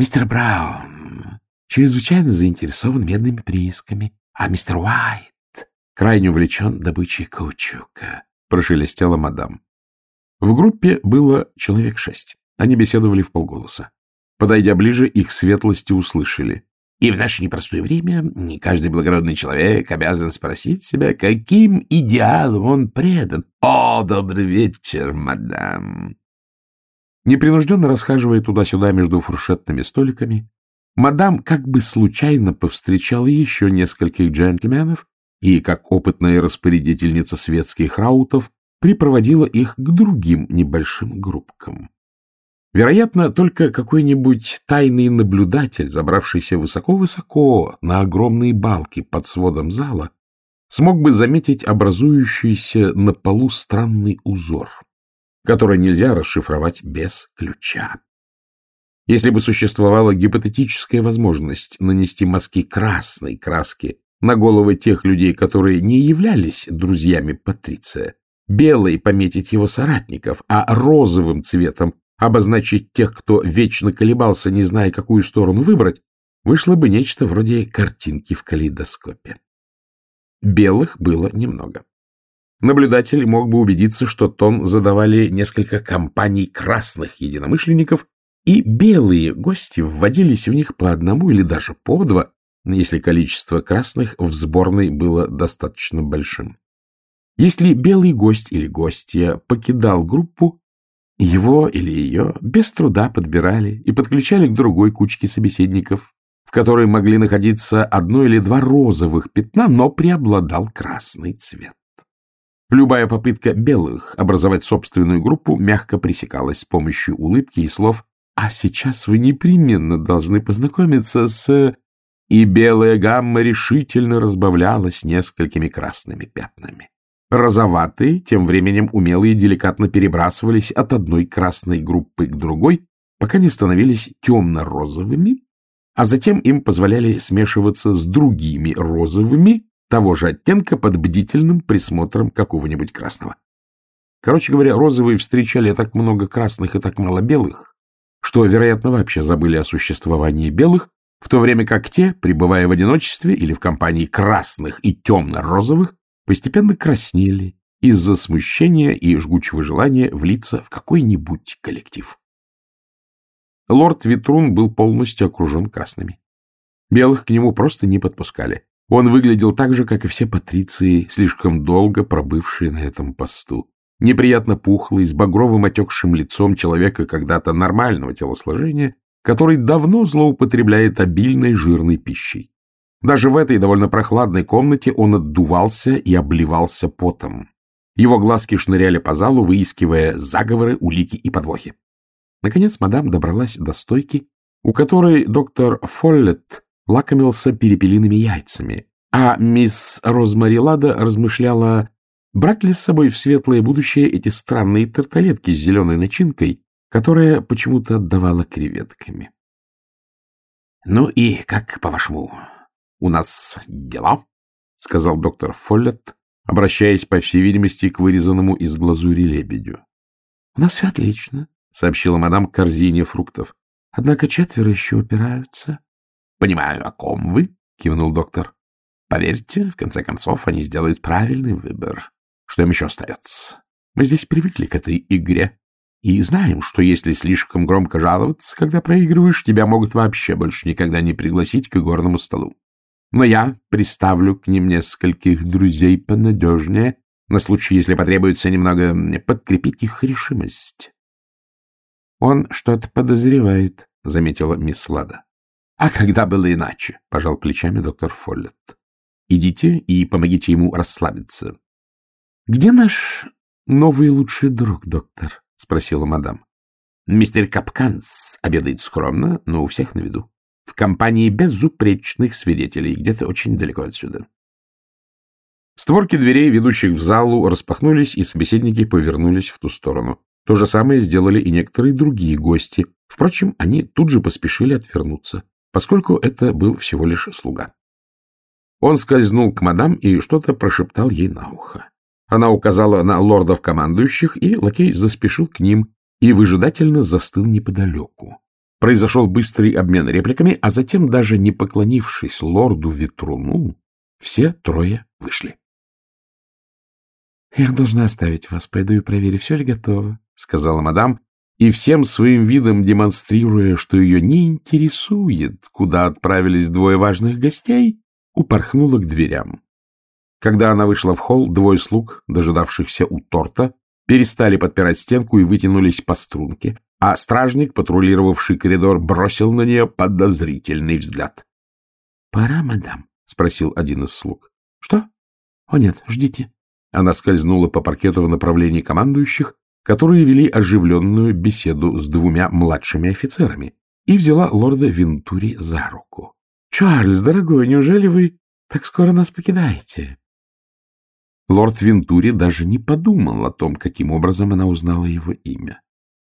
Мистер Браун чрезвычайно заинтересован медными приисками, а мистер Уайт крайне увлечен добычей каучука, — прошелестела мадам. В группе было человек шесть. Они беседовали в полголоса. Подойдя ближе, их светлости услышали. И в наше непростое время каждый благородный человек обязан спросить себя, каким идеалом он предан. О, добрый вечер, мадам! Непринужденно расхаживая туда-сюда между фуршетными столиками, мадам как бы случайно повстречала еще нескольких джентльменов и, как опытная распорядительница светских раутов, припроводила их к другим небольшим группкам. Вероятно, только какой-нибудь тайный наблюдатель, забравшийся высоко-высоко на огромные балки под сводом зала, смог бы заметить образующийся на полу странный узор, который нельзя расшифровать без ключа. Если бы существовала гипотетическая возможность нанести мазки красной краски на головы тех людей, которые не являлись друзьями Патриция, белой пометить его соратников, а розовым цветом обозначить тех, кто вечно колебался, не зная, какую сторону выбрать, вышло бы нечто вроде картинки в калейдоскопе. Белых было немного. Наблюдатель мог бы убедиться, что тон задавали несколько компаний красных единомышленников, и белые гости вводились в них по одному или даже по два, если количество красных в сборной было достаточно большим. Если белый гость или гостья покидал группу, его или ее без труда подбирали и подключали к другой кучке собеседников, в которой могли находиться одно или два розовых пятна, но преобладал красный цвет. Любая попытка белых образовать собственную группу мягко пресекалась с помощью улыбки и слов «А сейчас вы непременно должны познакомиться с...» И белая гамма решительно разбавлялась несколькими красными пятнами. Розоватые тем временем умело и деликатно перебрасывались от одной красной группы к другой, пока не становились темно-розовыми, а затем им позволяли смешиваться с другими розовыми того же оттенка под бдительным присмотром какого-нибудь красного. Короче говоря, розовые встречали так много красных и так мало белых, что, вероятно, вообще забыли о существовании белых, в то время как те, пребывая в одиночестве или в компании красных и темно-розовых, постепенно краснели из-за смущения и жгучего желания влиться в какой-нибудь коллектив. Лорд Витрун был полностью окружен красными. Белых к нему просто не подпускали. Он выглядел так же, как и все патриции, слишком долго пробывшие на этом посту. Неприятно пухлый, с багровым отекшим лицом человека когда-то нормального телосложения, который давно злоупотребляет обильной жирной пищей. Даже в этой довольно прохладной комнате он отдувался и обливался потом. Его глазки шныряли по залу, выискивая заговоры, улики и подвохи. Наконец мадам добралась до стойки, у которой доктор Фоллет лакомился перепелиными яйцами, а мисс Розмари Лада размышляла, брать ли с собой в светлое будущее эти странные тарталетки с зеленой начинкой, которая почему-то отдавала креветками. — Ну и как, по-вашему, у нас дела? — сказал доктор Фоллет, обращаясь, по всей видимости, к вырезанному из глазури лебедю. — У нас все отлично, — сообщила мадам корзине фруктов. — Однако четверо еще упираются. — Понимаю, о ком вы, — кивнул доктор. — Поверьте, в конце концов, они сделают правильный выбор. Что им еще остается? Мы здесь привыкли к этой игре и знаем, что если слишком громко жаловаться, когда проигрываешь, тебя могут вообще больше никогда не пригласить к игорному столу. Но я приставлю к ним нескольких друзей понадежнее, на случай, если потребуется немного подкрепить их решимость. — Он что-то подозревает, — заметила мисс Лада. — А когда было иначе? — пожал плечами доктор Фоллет. — Идите и помогите ему расслабиться. — Где наш новый лучший друг, доктор? — спросила мадам. — Мистер Капканс обедает скромно, но у всех на виду в компании безупречных свидетелей, где-то очень далеко отсюда. Створки дверей, ведущих в залу, распахнулись, и собеседники повернулись в ту сторону. То же самое сделали и некоторые другие гости. Впрочем, они тут же поспешили отвернуться, поскольку это был всего лишь слуга. Он скользнул к мадам и что-то прошептал ей на ухо. Она указала на лордов-командующих, и лакей заспешил к ним и выжидательно застыл неподалеку. Произошел быстрый обмен репликами, а затем, даже не поклонившись лорду Ветруну, все трое вышли. — Я должна оставить вас. Пойду и проверю, все ли готово, — сказала мадам, и всем своим видом демонстрируя, что ее не интересует, куда отправились двое важных гостей, упорхнула к дверям. Когда она вышла в холл, двое слуг, дожидавшихся у торта, перестали подпирать стенку и вытянулись по струнке, а стражник, патрулировавший коридор, бросил на нее подозрительный взгляд. — Пора, мадам? — спросил один из слуг. — Что? — О, нет, ждите. Она скользнула по паркету в направлении командующих, которые вели оживленную беседу с двумя младшими офицерами, и взяла лорда Вентури за руку. — Чарльз, дорогой, неужели вы так скоро нас покидаете? Лорд Вентури даже не подумал о том, каким образом она узнала его имя.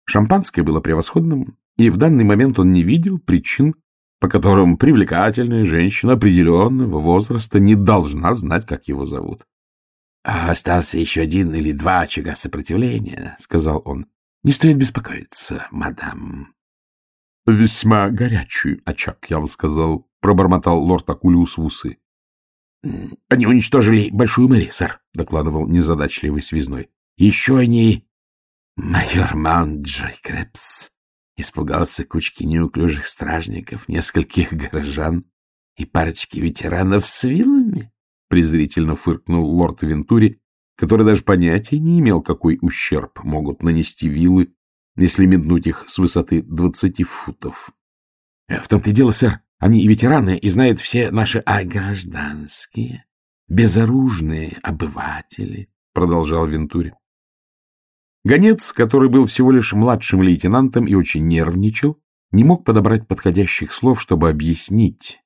Шампанское было превосходным, и в данный момент он не видел причин, по которым привлекательная женщина определенного возраста не должна знать, как его зовут. — Остался еще один или два очага сопротивления, — сказал он. — Не стоит беспокоиться, мадам. — Весьма горячий очаг, я бы сказал, — пробормотал лорд Акулиус в усы. — Они уничтожили Большую Мэри, сэр, — докладывал незадачливый связной. — Еще они... Майор Маунт Джой Крепс испугался кучки неуклюжих стражников, нескольких горожан и парочки ветеранов с вилами, — презрительно фыркнул лорд Вентури, который даже понятия не имел, какой ущерб могут нанести вилы, если меднуть их с высоты двадцати футов. — В том-то и дело, сэр, они и ветераны, и знают все наши... — А гражданские, безоружные обыватели, — продолжал Вентури. Гонец, который был всего лишь младшим лейтенантом и очень нервничал, не мог подобрать подходящих слов, чтобы объяснить.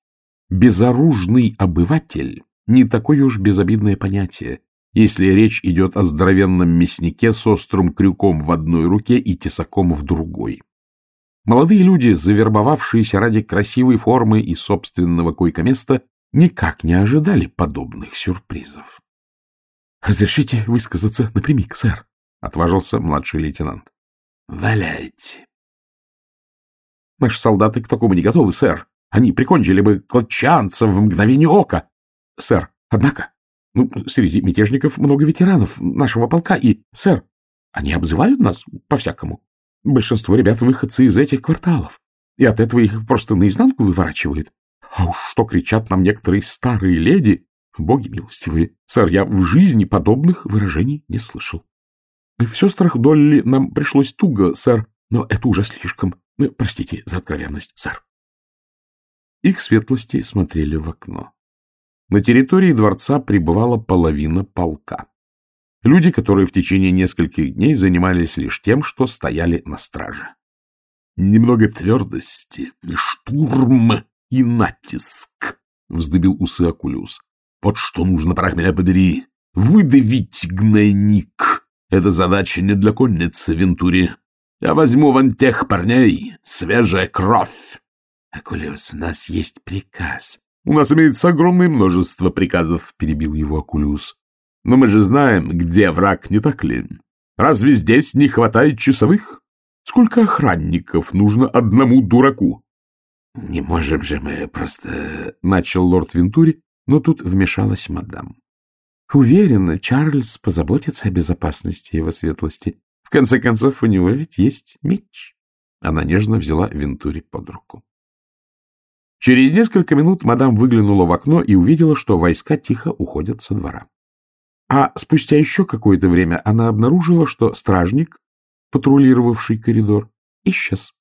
Безоружный обыватель — не такое уж безобидное понятие, если речь идет о здоровенном мяснике с острым крюком в одной руке и тесаком в другой. Молодые люди, завербовавшиеся ради красивой формы и собственного койкоместа, никак не ожидали подобных сюрпризов. — Разрешите высказаться напрямик, сэр? — отважился младший лейтенант. — Валяйте. — Наши солдаты к такому не готовы, сэр. Они прикончили бы клочанцев в мгновение ока. — Сэр, однако, ну, среди мятежников много ветеранов нашего полка, и, сэр, они обзывают нас по-всякому. Большинство ребят выходцы из этих кварталов, и от этого их просто наизнанку выворачивает. А уж что кричат нам некоторые старые леди, боги милостивые, сэр, я в жизни подобных выражений не слышал. В сестрах Долли нам пришлось туго, сэр, но это уже слишком. Ну, простите за откровенность, сэр. Их светлости смотрели в окно. На территории дворца пребывала половина полка. Люди, которые в течение нескольких дней занимались лишь тем, что стояли на страже. Немного твердости, штурм и натиск, — вздыбил усы Акулиус. Вот что нужно, прах меня побери. Выдавить гнойник. Это задача не для конницы, Вентури. Я возьму вон тех парней. Свежая кровь. Акулиус, у нас есть приказ. У нас имеется огромное множество приказов, — перебил его Акулиус. Но мы же знаем, где враг, не так ли? Разве здесь не хватает часовых? Сколько охранников нужно одному дураку? — Не можем же мы просто... — начал лорд Вентури, но тут вмешалась мадам. — Уверена, Чарльз позаботится о безопасности его светлости. В конце концов, у него ведь есть меч. Она нежно взяла Вентури под руку. Через несколько минут мадам выглянула в окно и увидела, что войска тихо уходят со двора. А спустя еще какое-то время она обнаружила, что стражник, патрулировавший коридор, исчез.